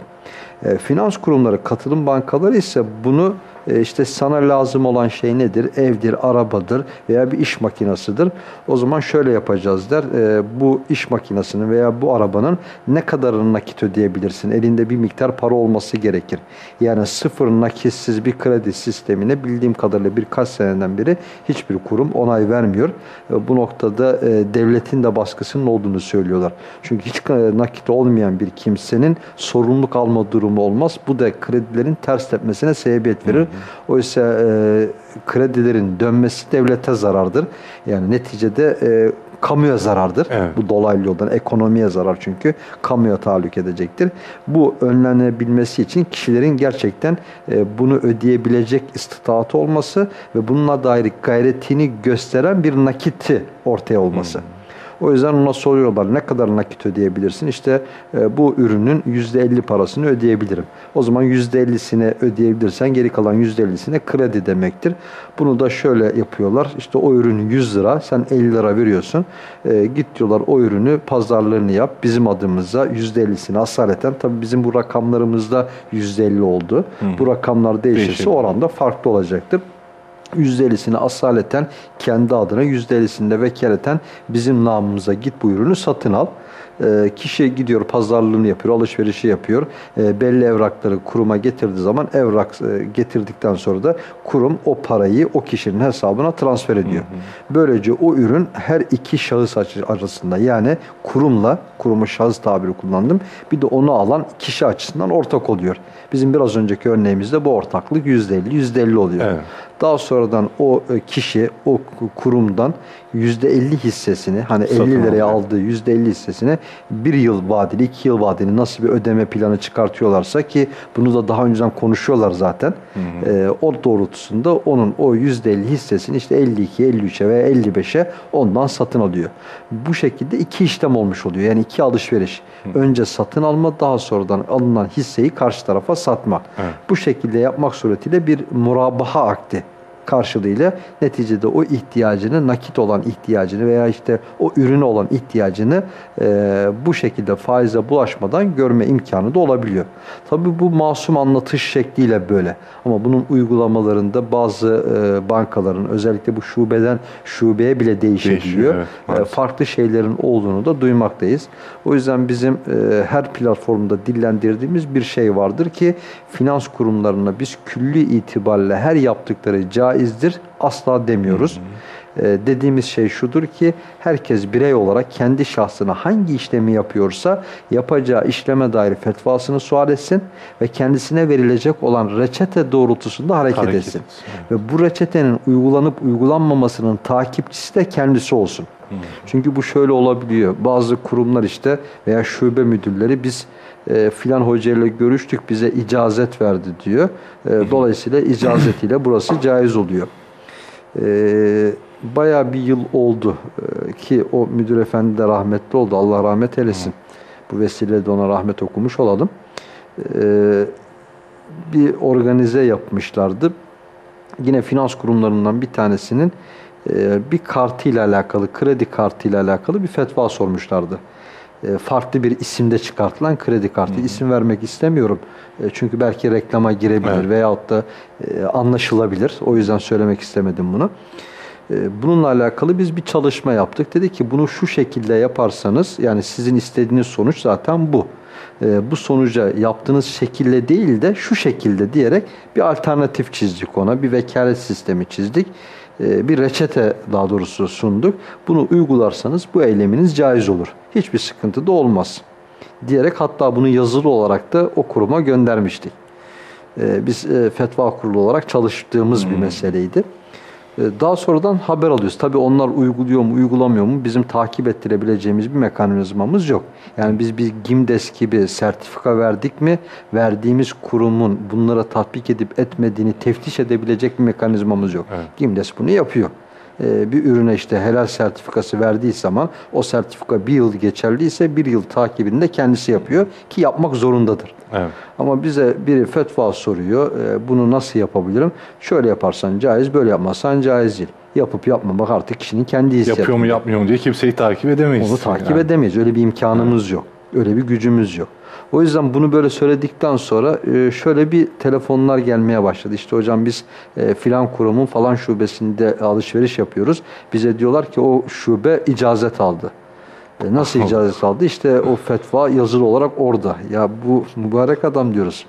E, finans kurumları, katılım bankaları ise bunu e, işte sana lazım olan şey nedir? Evdir, arabadır veya bir iş makinasıdır. O zaman şöyle yapacağız der. E, bu iş makinesinin veya bu arabanın ne kadarını nakit ödeyebilirsin? Elinde bir miktar para olması gerekir. Yani sıfır nakitsiz bir kredi sistemine bildiğim kadarıyla birkaç seneden beri hiçbir kurum onay vermiyor. E, bu noktada e, devletin de baskısının olduğunu söylüyorlar. Çünkü hiç e, nakit olmayan bir kimsenin sorumluluk alma durumu olmaz. Bu da kredilerin ters tepmesine sebebiyet verir. Oysa e, kredilerin dönmesi devlete zarardır. Yani neticede e, kamuya zarardır. Evet. Bu dolaylı yoldan ekonomiye zarar çünkü kamuya tahallük edecektir. Bu önlenebilmesi için kişilerin gerçekten e, bunu ödeyebilecek istitaatı olması ve bununla dair gayretini gösteren bir nakiti ortaya olması. O yüzden ona soruyorlar ne kadar nakit ödeyebilirsin? İşte e, bu ürünün %50 parasını ödeyebilirim. O zaman %50'sini ödeyebilirsen geri kalan %50'sine kredi demektir. Bunu da şöyle yapıyorlar. İşte o ürün 100 lira sen 50 lira veriyorsun. E, git diyorlar o ürünü pazarlığını yap. Bizim adımıza %50'sini asaleten tabii bizim bu rakamlarımızda %50 oldu. Bu rakamlar değişirse Değişir. oranda farklı olacaktır. %50'sini asaleten kendi adına %50'sini de vekaleten bizim namımıza git bu ürünü satın al. Ee, kişi gidiyor pazarlığını yapıyor, alışverişi yapıyor. Ee, belli evrakları kuruma getirdiği zaman evrak e, getirdikten sonra da kurum o parayı o kişinin hesabına transfer ediyor. Böylece o ürün her iki şahıs arasında yani kurumla, kurumu şahıs tabiri kullandım. Bir de onu alan kişi açısından ortak oluyor. Bizim biraz önceki örneğimizde bu ortaklık %50, %50 oluyor. Evet. Daha sonradan o e, kişi o kurumdan %50 hissesini hani Satın 50 liraya alıyor. aldığı %50 hissesini bir yıl vadeli, iki yıl vadeli nasıl bir ödeme planı çıkartıyorlarsa ki bunu da daha önceden konuşuyorlar zaten. E, o doğrultusunda onun o %50 hissesini işte 52, 53'e veya 55'e ondan satın alıyor. Bu şekilde iki işlem olmuş oluyor. Yani iki alışveriş. Önce satın alma, daha sonradan alınan hisseyi karşı tarafa satma. Evet. Bu şekilde yapmak suretiyle bir murabaha akdi karşılığıyla neticede o ihtiyacını, nakit olan ihtiyacını veya işte o ürüne olan ihtiyacını e, bu şekilde faize bulaşmadan görme imkanı da olabiliyor. Tabii bu masum anlatış şekliyle böyle. Ama bunun uygulamalarında bazı e, bankaların özellikle bu şubeden şubeye bile değişebiliyor. Değişiyor, evet, E, farklı şeylerin olduğunu da duymaktayız. O yüzden bizim e, her platformda dillendirdiğimiz bir şey vardır ki finans kurumlarına biz külli itibariyle her yaptıkları caizdir asla demiyoruz. E, dediğimiz şey şudur ki herkes birey olarak kendi şahsına hangi işlemi yapıyorsa yapacağı işleme dair fetvasını sual etsin ve kendisine verilecek olan reçete doğrultusunda hareket, Hareket etsin. etsin, Ve bu reçetenin uygulanıp uygulanmamasının takipçisi de kendisi olsun. Çünkü bu şöyle olabiliyor. Bazı kurumlar işte veya şube müdürleri biz e, filan hocayla görüştük bize icazet verdi diyor. E, dolayısıyla icazetiyle burası caiz oluyor. E, bayağı bir yıl oldu e, ki o müdür efendi de rahmetli oldu. Allah rahmet eylesin. Bu vesileyle de ona rahmet okumuş olalım. E, bir organize yapmışlardı. Yine finans kurumlarından bir tanesinin bir kartıyla alakalı, kredi kartıyla alakalı bir fetva sormuşlardı. E, farklı bir isimde çıkartılan kredi kartı. İsim vermek istemiyorum. E, çünkü belki reklama girebilir Evet. veyahut da e, anlaşılabilir. O yüzden söylemek istemedim bunu. Bununla alakalı biz bir çalışma yaptık. Dedi ki bunu şu şekilde yaparsanız yani sizin istediğiniz sonuç zaten bu. Bu sonuca yaptığınız şekilde değil de şu şekilde diyerek bir alternatif çizdik ona. Bir vekalet sistemi çizdik. E, bir reçete daha doğrusu sunduk. Bunu uygularsanız bu eyleminiz caiz olur. Hiçbir sıkıntı da olmaz. Diyerek hatta bunu yazılı olarak da o kuruma göndermiştik. E, biz e, fetva kurulu olarak çalıştığımız bir meseleydi. E, Daha sonradan haber alıyoruz. Tabii onlar uyguluyor mu, uygulamıyor mu bizim takip ettirebileceğimiz bir mekanizmamız yok. Yani biz bir GİMDES gibi sertifika verdik mi, verdiğimiz kurumun bunlara tatbik edip etmediğini teftiş edebilecek bir mekanizmamız yok. Evet. GİMDES bunu yapıyor. E, Bir ürüne işte helal sertifikası verdiği zaman o sertifika bir yıl geçerliyse bir yıl takibini de kendisi yapıyor ki yapmak zorundadır. Evet. Ama bize biri fetva soruyor. e, bunu nasıl yapabilirim? Şöyle yaparsan caiz, böyle yapmazsan caiz değil. Yapıp yapmamak artık kişinin kendi hissiyatı. Yapıyor mu yapmıyor mu diye kimseyi takip edemeyiz. Onu takip Yani. edemeyiz. Öyle bir imkanımız yok. Öyle bir gücümüz yok. O yüzden bunu böyle söyledikten sonra e, şöyle bir telefonlar gelmeye başladı. İşte hocam biz e, filan kurumun falan şubesinde alışveriş yapıyoruz. Bize diyorlar ki o şube icazet aldı. E, Nasıl icazet aldı? İşte o fetva yazılı olarak orada. Ya bu mübarek adam diyoruz.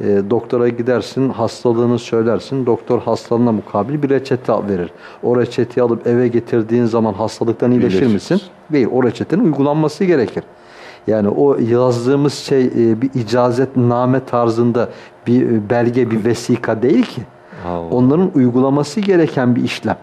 E, doktora gidersin, hastalığını söylersin. Doktor hastalığına mukabil bir reçete verir. O reçeteyi alıp eve getirdiğin zaman hastalıktan iyileşir İyileşir. misin? Değil. O reçetenin uygulanması gerekir. Yani o yazdığımız şey e, bir icazetname tarzında bir e, belge, bir vesika değil ki. Allah. Onların uygulaması gereken bir işlem.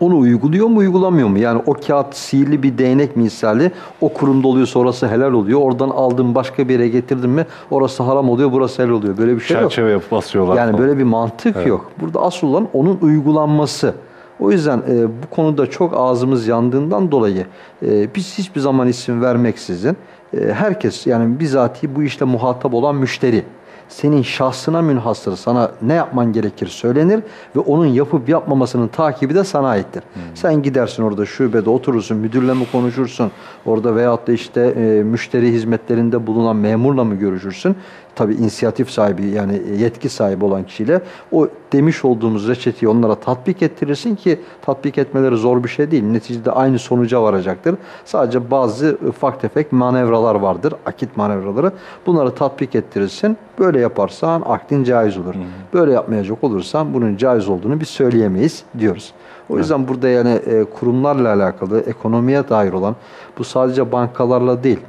Onu uyguluyor mu uygulamıyor mu? Yani o kağıt sihirli bir değnek misali o kurumda oluyorsa orası helal oluyor. Oradan aldığın başka bir yere getirdin mi orası haram oluyor burası helal oluyor. Böyle bir şey yok. Çerçeve basıyorlar. Yani falan. böyle bir mantık yok. Burada asıl olan onun uygulanması. O yüzden e, bu konuda çok ağzımız yandığından dolayı e, biz hiçbir zaman isim vermeksizin e, herkes yani bizatihi bu işte muhatap olan müşteri senin şahsına münhasır sana ne yapman gerekir söylenir ve onun yapıp yapmamasının takibi de sana aittir. Sen gidersin orada şubede oturursun, müdürle mi konuşursun, orada veyahut da işte e, müşteri hizmetlerinde bulunan memurla mı görüşürsün? Tabi inisiyatif sahibi yani yetki sahibi olan kişiyle o demiş olduğumuz reçeteyi onlara tatbik ettirirsin ki tatbik etmeleri zor bir şey değil. Neticede aynı sonuca varacaktır. Sadece bazı ufak tefek manevralar vardır. Akit manevraları. Bunları tatbik ettirirsin. Böyle yaparsan akdin caiz olur. Böyle yapmayacak olursan bunun caiz olduğunu biz söyleyemeyiz diyoruz. O yüzden burada yani e, kurumlarla alakalı ekonomiye dair olan bu sadece bankalarla değil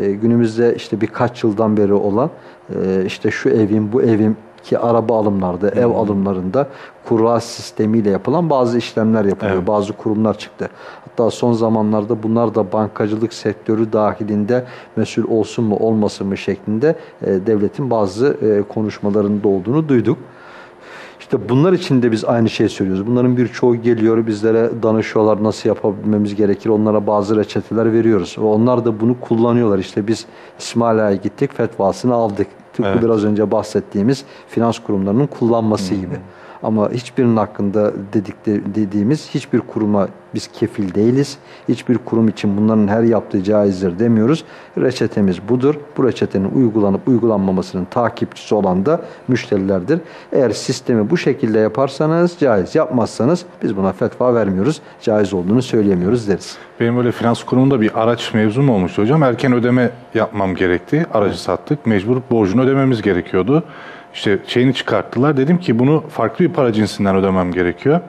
e, günümüzde işte birkaç yıldan beri olan e, işte şu evim bu evim ki araba alımlarda, ev alımlarında kura sistemiyle yapılan bazı işlemler yapılıyor. Evet. Bazı kurumlar çıktı. Hatta son zamanlarda bunlar da bankacılık sektörü dahilinde mesul olsun mu olmasın mı şeklinde e, devletin bazı e, konuşmalarında olduğunu duyduk. İşte bunlar için de biz aynı şeyi söylüyoruz. Bunların birçoğu geliyor bizlere danışıyorlar nasıl yapabilmemiz gerekir. Onlara bazı reçeteler veriyoruz. Ve onlar da bunu kullanıyorlar. İşte biz İsmaila'ya gittik fetvasını aldık. Tıpkı Evet. biraz önce bahsettiğimiz finans kurumlarının kullanması gibi. Ama hiçbirinin hakkında dedik de- dediğimiz hiçbir kuruma biz kefil değiliz. Hiçbir kurum için bunların her yaptığı caizdir demiyoruz. Reçetemiz budur. Bu reçetenin uygulanıp uygulanmamasının takipçisi olan da müşterilerdir. Eğer sistemi bu şekilde yaparsanız caiz, yapmazsanız biz buna fetva vermiyoruz. Caiz olduğunu söyleyemiyoruz deriz. Benim böyle finans kurumunda bir araç mevzum olmuştu hocam. Erken ödeme yapmam gerekti. Aracı sattık. Mecbur borcunu ödememiz gerekiyordu. İşte şeyini çıkarttılar. Dedim ki bunu farklı bir para cinsinden ödemem gerekiyor.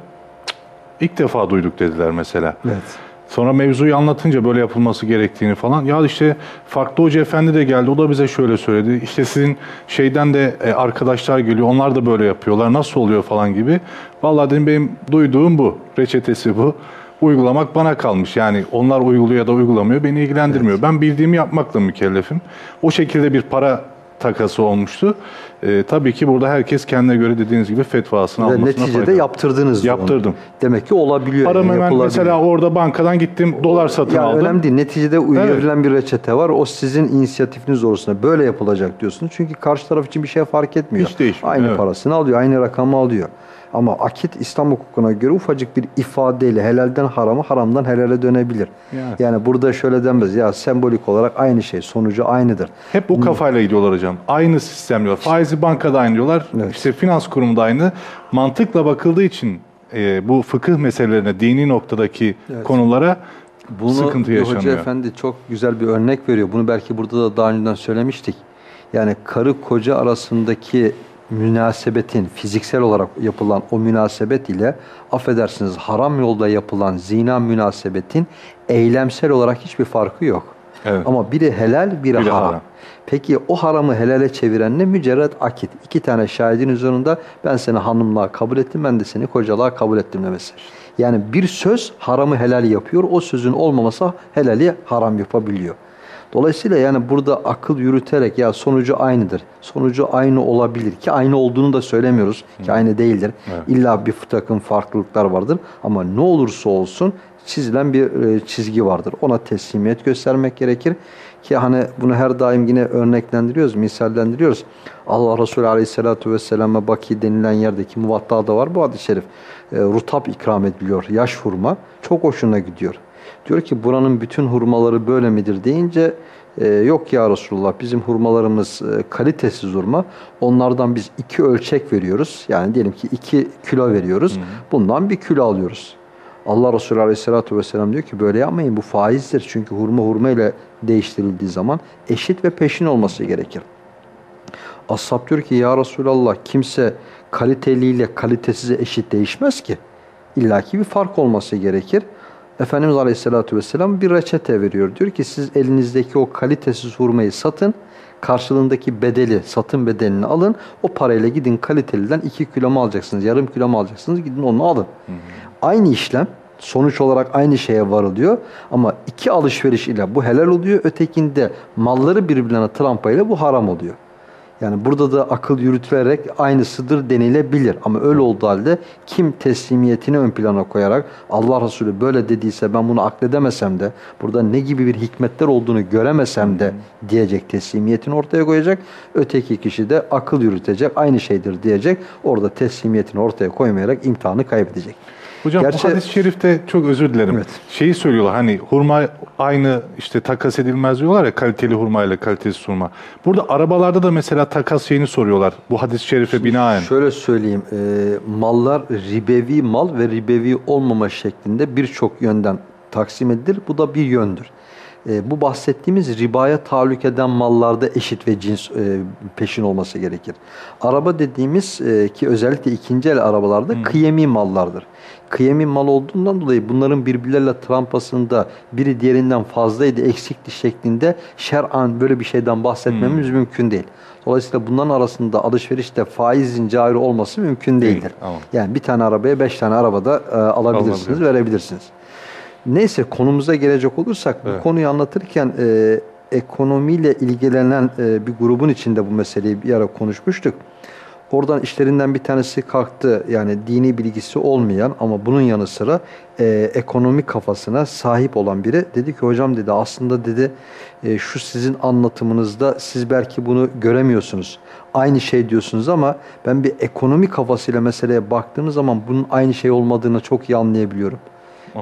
Cık, İlk defa duyduk dediler mesela. Evet. Sonra mevzuyu anlatınca böyle yapılması gerektiğini falan. Ya işte farklı hoca efendi de geldi. O da bize şöyle söyledi. İşte sizin şeyden de e, arkadaşlar geliyor. Onlar da böyle yapıyorlar. Nasıl oluyor falan gibi. Vallahi dedim benim duyduğum bu. Reçetesi bu. Uygulamak bana kalmış. Yani onlar uyguluyor ya da uygulamıyor. Beni ilgilendirmiyor. Ben bildiğimi yapmakla mükellefim. O şekilde bir para takası olmuştu. E, tabii ki burada herkes kendine göre dediğiniz gibi fetvasını Ve almasına neticede fayda yaptırdınız. da onu. Yaptırdım. Demek ki olabiliyor. Param yani, hemen mesela orada bankadan gittim dolar satın Ya aldım. önemli değil. Neticede uygulayılan bir reçete var. O sizin inisiyatifiniz doğrultusunda böyle yapılacak diyorsunuz. Çünkü karşı taraf için bir şey fark etmiyor. Hiç değişmiyor, Aynı evet. parasını alıyor, aynı rakamı alıyor. Ama akit İslam hukukuna göre ufacık bir ifadeyle helalden harama, haramdan helale dönebilir. Yani. Yani burada şöyle denmez. Ya sembolik olarak aynı şey, sonucu aynıdır. Hep bu kafayla gidiyorlar hocam. Aynı sistem diyorlar. Faizi bankada aynı diyorlar. Evet. İşte finans kurumu da aynı. Mantıkla bakıldığı için e, bu fıkıh meselelerine, dini noktadaki konulara Bunu sıkıntı yaşanıyor. Hoca efendi çok güzel bir örnek veriyor. Bunu belki burada da daha önceden söylemiştik. Yani karı koca arasındaki münasebetin fiziksel olarak yapılan o münasebet ile affedersiniz haram yolda yapılan zina münasebetin eylemsel olarak hiçbir farkı yok. Evet. Ama biri helal, biri, Biri haram. haram. Peki o haramı helale çeviren ne? Mücerred akit. İki tane şahidin üzerinde ben seni hanımlığa kabul ettim, ben de seni kocalığa kabul ettim demesi. Yani bir söz haramı helal yapıyor. O sözün olmaması helali haram yapabiliyor. Dolayısıyla yani burada akıl yürüterek ya sonucu aynıdır. Sonucu aynı olabilir ki aynı olduğunu da söylemiyoruz ki aynı değildir. Evet. İlla bir takım farklılıklar vardır ama ne olursa olsun çizilen bir e, çizgi vardır. Ona teslimiyet göstermek gerekir ki hani bunu her daim yine örneklendiriyoruz, misallendiriyoruz. Allah Resulü Aleyhisselatü Vesselam'a Baki denilen yerdeki muvatta da var bu hadis-i şerif. E, rutap ikram ediliyor, yaş hurma. Çok hoşuna gidiyor. Diyor ki buranın bütün hurmaları böyle midir deyince e, yok ya Resulullah bizim hurmalarımız e, kalitesiz hurma. Onlardan biz iki ölçek veriyoruz. Yani diyelim ki iki kilo veriyoruz. Bundan bir kilo alıyoruz. Allah Resulü Aleyhisselatü Vesselam diyor ki böyle yapmayın bu faizdir. Çünkü hurma hurma ile değiştirildiği zaman eşit ve peşin olması gerekir. Ashab diyor ki ya Resulallah kimse kaliteliyle kalitesize eşit değişmez ki. İlla ki bir fark olması gerekir. Efendimiz Aleyhisselatü Vesselam bir reçete veriyor. Diyor ki siz elinizdeki o kalitesiz hurmayı satın. Karşılığındaki bedeli, satın bedelini alın. O parayla gidin kaliteliden 2 kilo mu alacaksınız, yarım kilo mu alacaksınız gidin onu alın. Aynı işlem sonuç olarak aynı şeye varılıyor. Ama iki alışveriş ile bu helal oluyor. Ötekinde malları birbirlerine trampayla bu haram oluyor. Yani burada da akıl yürütülerek aynısıdır denilebilir. Ama öyle olduğu halde kim teslimiyetini ön plana koyarak Allah Resulü böyle dediyse ben bunu akledemesem de burada ne gibi bir hikmetler olduğunu göremesem de diyecek teslimiyetini ortaya koyacak. Öteki kişi de akıl yürütecek aynı şeydir diyecek. Orada teslimiyetini ortaya koymayarak imtihanı kaybedecek. Hocam Gerçi- bu hadis-i şerifte çok özür dilerim. Evet. Şeyi söylüyorlar hani hurma aynı işte takas edilmez diyorlar ya kaliteli hurma ile kalitesiz hurma. Burada arabalarda da mesela takas şeyini soruyorlar. Bu hadis-i şerife binaen. Şöyle söyleyeyim, e, mallar ribevi mal ve ribevi olmama şeklinde birçok yönden taksim edilir. Bu da bir yöndür. E, bu bahsettiğimiz ribaya tahallük eden mallarda eşit ve cins e, peşin olması gerekir. Araba dediğimiz e, ki özellikle ikinci el arabalarda kıyemi mallardır. Kıyemi mal olduğundan dolayı bunların birbirleriyle trampasında biri diğerinden fazlaydı, eksikti şeklinde şer'an böyle bir şeyden bahsetmemiz mümkün değil. Dolayısıyla bunların arasında alışverişte faizin cari olması mümkün Değil, değildir. tamam. Yani bir tane arabaya beş tane arabada e, alabilirsiniz, Alabiliriz. verebilirsiniz. Neyse konumuza gelecek olursak Evet. bu konuyu anlatırken e, ekonomiyle ilgilenen e, bir grubun içinde bu meseleyi bir ara konuşmuştuk. Oradan işlerinden bir tanesi kalktı. Yani dini bilgisi olmayan ama bunun yanı sıra e, ekonomi kafasına sahip olan biri dedi ki hocam dedi aslında dedi e, şu sizin anlatımınızda siz belki bunu göremiyorsunuz. Aynı şey diyorsunuz ama ben bir ekonomi kafasıyla meseleye baktığım zaman bunun aynı şey olmadığını çok iyi anlayabiliyorum.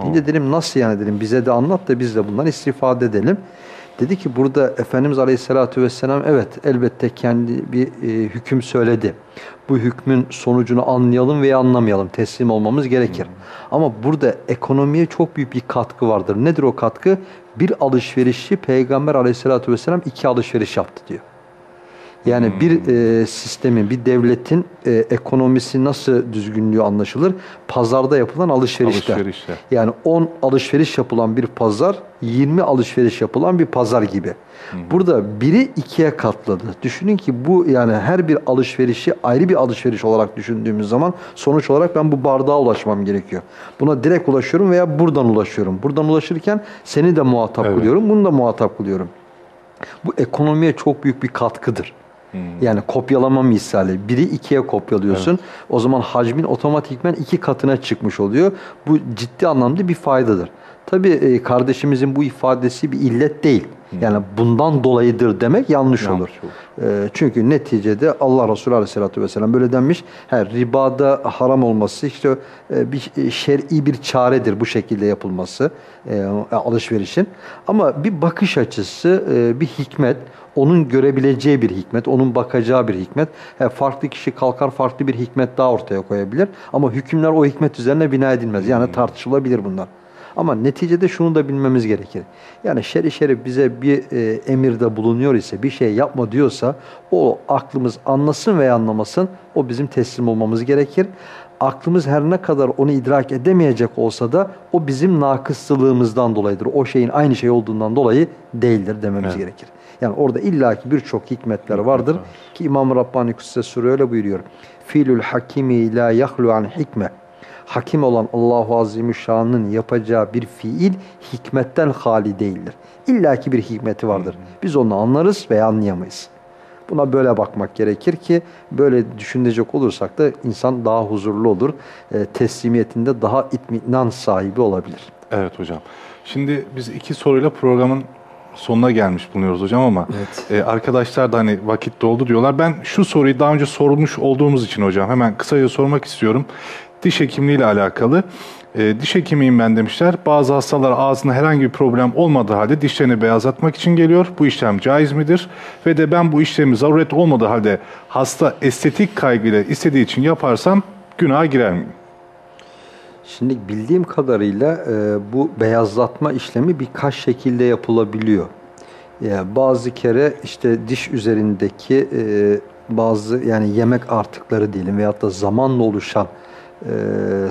Deyince dedim nasıl yani dedim bize de anlat da biz de bundan istifade edelim. Dedi ki burada Efendimiz Aleyhisselatü Vesselam evet elbette kendi bir e, hüküm söyledi. Bu hükmün sonucunu anlayalım veya anlamayalım teslim olmamız gerekir. Ama burada ekonomiye çok büyük bir katkı vardır. Nedir o katkı? Bir alışverişi Peygamber Aleyhisselatü Vesselam iki alışveriş yaptı diyor. Yani bir e, sistemin, bir devletin e, ekonomisi nasıl düzgünlüğü anlaşılır? Pazarda yapılan alışverişte. Alışverişte. Yani 10 alışveriş yapılan bir pazar, 20 alışveriş yapılan bir pazar gibi. Burada biri ikiye katladı. Düşünün ki bu yani her bir alışverişi ayrı bir alışveriş olarak düşündüğümüz zaman sonuç olarak ben bu bardağa ulaşmam gerekiyor. Buna direkt ulaşıyorum veya buradan ulaşıyorum. Buradan ulaşırken seni de muhatap Evet. kılıyorum, bunu da muhatap kılıyorum. Bu ekonomiye çok büyük bir katkıdır. Yani kopyalama misali. Biri ikiye kopyalıyorsun. O zaman hacmin otomatikmen iki katına çıkmış oluyor. Bu ciddi anlamda bir faydadır. Tabii e, kardeşimizin bu ifadesi bir illet değil. Yani bundan dolayıdır demek yanlış, Yanlış olur. olur. E, çünkü neticede Allah Resulü Aleyhisselatü Vesselam böyle denmiş. Her ribada haram olması işte e, bir e, şer'i bir çaredir bu şekilde yapılması e, alışverişin. Ama bir bakış açısı, e, bir hikmet, onun görebileceği bir hikmet, onun bakacağı bir hikmet. He, farklı kişi kalkar farklı bir hikmet daha ortaya koyabilir. Ama hükümler o hikmet üzerine bina edilmez. Yani tartışılabilir bunlar. Ama neticede şunu da bilmemiz gerekir. Yani şer'i şerif bize bir e, emirde bulunuyor ise, bir şey yapma diyorsa o aklımız anlasın veya anlamasın o bizim teslim olmamız gerekir. Aklımız her ne kadar onu idrak edemeyecek olsa da o bizim nakıslığımızdan dolayıdır. O şeyin aynı şey olduğundan dolayı değildir dememiz Evet. gerekir. Yani orada illaki birçok hikmetler vardır ki İmam Rabbani Kutsesi öyle buyuruyor. Filül hakimi la yahlu an hikme. Hakim olan Allahu Azimüşşan'ın yapacağı bir fiil hikmetten hali değildir. İlla ki bir hikmeti vardır. Biz onu anlarız veya anlayamayız. Buna böyle bakmak gerekir ki böyle düşünecek olursak da insan daha huzurlu olur. E, teslimiyetinde daha itminan sahibi olabilir. Evet hocam. Şimdi biz iki soruyla programın sonuna gelmiş bulunuyoruz hocam ama Evet. e, arkadaşlar da hani vakit doldu diyorlar. Ben şu soruyu daha önce sormuş olduğumuz için hocam hemen kısaca sormak istiyorum. Diş hekimliği ile alakalı. E, diş hekimiyim ben demişler. Bazı hastalar ağzında herhangi bir problem olmadığı halde dişlerini beyazlatmak için geliyor. Bu işlem caiz midir? Ve de ben bu işlemi zaruret olmadığı halde hasta estetik kaygıyla istediği için yaparsam günaha girer miyim? Şimdi bildiğim kadarıyla e, bu beyazlatma işlemi birkaç şekilde yapılabiliyor. Yani bazı kere işte diş üzerindeki e, bazı yani yemek artıkları diyelim veyahut da zamanla oluşan e,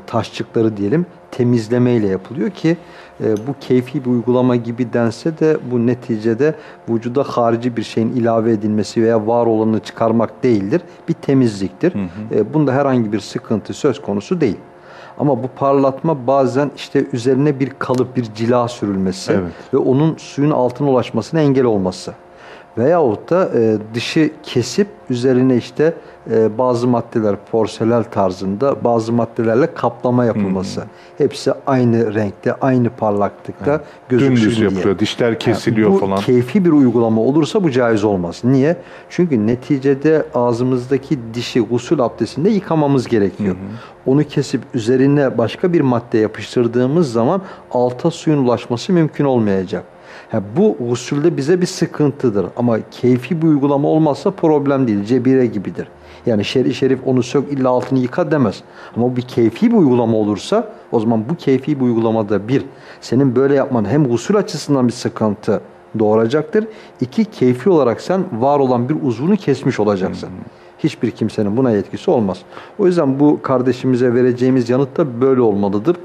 taşçıkları diyelim temizlemeyle yapılıyor ki e, bu keyfi bir uygulama gibi dense de bu neticede vücuda harici bir şeyin ilave edilmesi veya var olanı çıkarmak değildir. Bir temizliktir. E, bunda herhangi bir sıkıntı söz konusu değil. Ama bu parlatma bazen işte üzerine bir kalıp, bir cila sürülmesi Evet. ve onun suyun altına ulaşmasına engel olması. Veyahut da e, dışı kesip üzerine işte e, bazı maddeler porselen tarzında bazı maddelerle kaplama yapılması. Hepsi aynı renkte, aynı parlaklıkta gözüksün Dümdüz diye. yapılıyor. Dişler kesiliyor bu falan. keyfi bir uygulama olursa bu caiz olmaz. Niye? Çünkü neticede ağzımızdaki dişi gusül abdestinde yıkamamız gerekiyor. Onu kesip üzerine başka bir madde yapıştırdığımız zaman alta suyun ulaşması mümkün olmayacak. Ha, bu usulde bize bir sıkıntıdır. Ama keyfi bir uygulama olmazsa problem değil. Cebire gibidir. Yani şer'i şerif onu sök illa altını yıka demez. Ama bir keyfi bir uygulama olursa o zaman bu keyfi bir uygulamada bir, senin böyle yapman hem usul açısından bir sıkıntı doğuracaktır. İki, keyfi olarak sen var olan bir uzvunu kesmiş olacaksın. Hiçbir kimsenin buna yetkisi olmaz. O yüzden bu kardeşimize vereceğimiz yanıt da böyle olmalıdır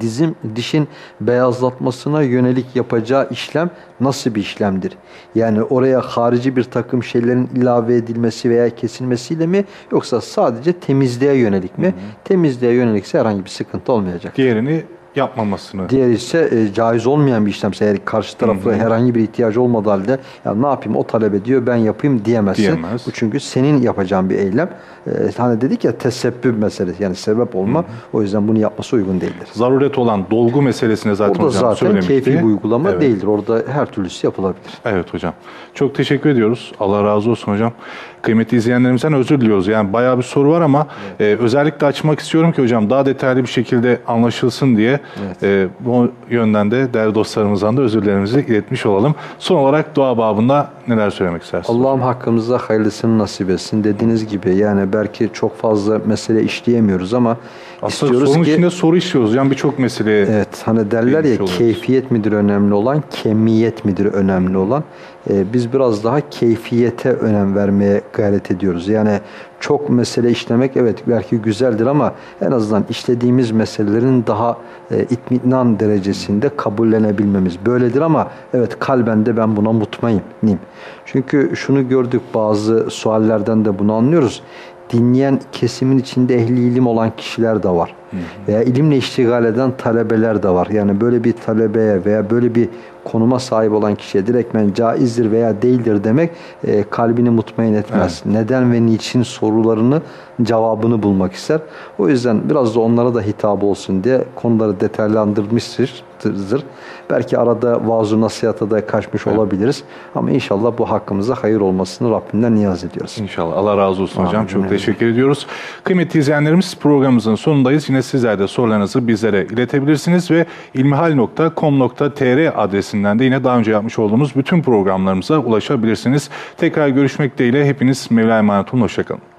dizim dişin beyazlatmasına yönelik yapacağı işlem nasıl bir işlemdir? Yani oraya harici bir takım şeylerin ilave edilmesi veya kesilmesiyle mi yoksa sadece temizliğe yönelik mi? Temizliğe yönelikse herhangi bir sıkıntı olmayacak. Diğerini yapmamasını. Diğer ise e, caiz olmayan bir işlemse eğer karşı tarafı herhangi bir ihtiyacı olmadığı halde ya ne yapayım o talep ediyor ben yapayım diyemezsin. Diyemez. Bu çünkü senin yapacağın bir eylem. E, hani dedik ya tesebbüb meselesi yani sebep olma. O yüzden bunu yapması uygun değildir. Zaruret olan dolgu meselesine zaten Orada hocam zaten keyfi bir uygulama Evet. değildir. Orada her türlüsü yapılabilir. Evet hocam. Çok teşekkür ediyoruz. Allah razı olsun hocam. Kıymetli izleyenlerimizden özür diliyoruz. Yani bayağı bir soru var ama e, özellikle açmak istiyorum ki hocam daha detaylı bir şekilde anlaşılsın diye e, bu yönden de değerli dostlarımızdan da özürlerimizi iletmiş olalım. Son olarak dua babında neler söylemek istersiniz? Allah'ım hakkımızda hayırlısını nasip etsin. Dediğiniz gibi yani belki çok fazla mesele işleyemiyoruz ama Aslında istiyoruz sorun ki içinde soru işliyoruz. hocam birçok meseleye. Evet hani derler ya oluyoruz. keyfiyet midir önemli olan, kemiyet midir önemli olan. Ee, biz biraz daha keyfiyete önem vermeye gayret ediyoruz. Yani çok mesele işlemek evet belki güzeldir ama en azından işlediğimiz meselelerin daha e, itminan derecesinde kabullenebilmemiz böyledir ama evet kalben de ben buna mutmainim. Çünkü şunu gördük bazı suallerden de bunu anlıyoruz dinleyen kesimin içinde ehli ilim olan kişiler de var. Veya ilimle iştigal eden talebeler de var. Yani böyle bir talebeye veya böyle bir konuma sahip olan kişiye direktmen caizdir veya değildir demek e, kalbini mutmain etmez. Neden ve niçin sorularını cevabını bulmak ister. O yüzden biraz da onlara da hitap olsun diye konuları detaylandırmıştır. Belki arada vaaz nasihata da kaçmış olabiliriz. Ama inşallah bu hakkımıza hayır olmasını Rabbimden niyaz ediyoruz. İnşallah. Allah razı olsun hocam. Amin. Çok teşekkür ediyoruz. Kıymetli izleyenlerimiz programımızın sonundayız. Yine sizler de sorularınızı bizlere iletebilirsiniz ve ilmihal.com.tr adresinden de yine daha önce yapmış olduğumuz bütün programlarımıza ulaşabilirsiniz. Tekrar görüşmek dileğiyle hepiniz Mevla emanet olun. Hoşçakalın.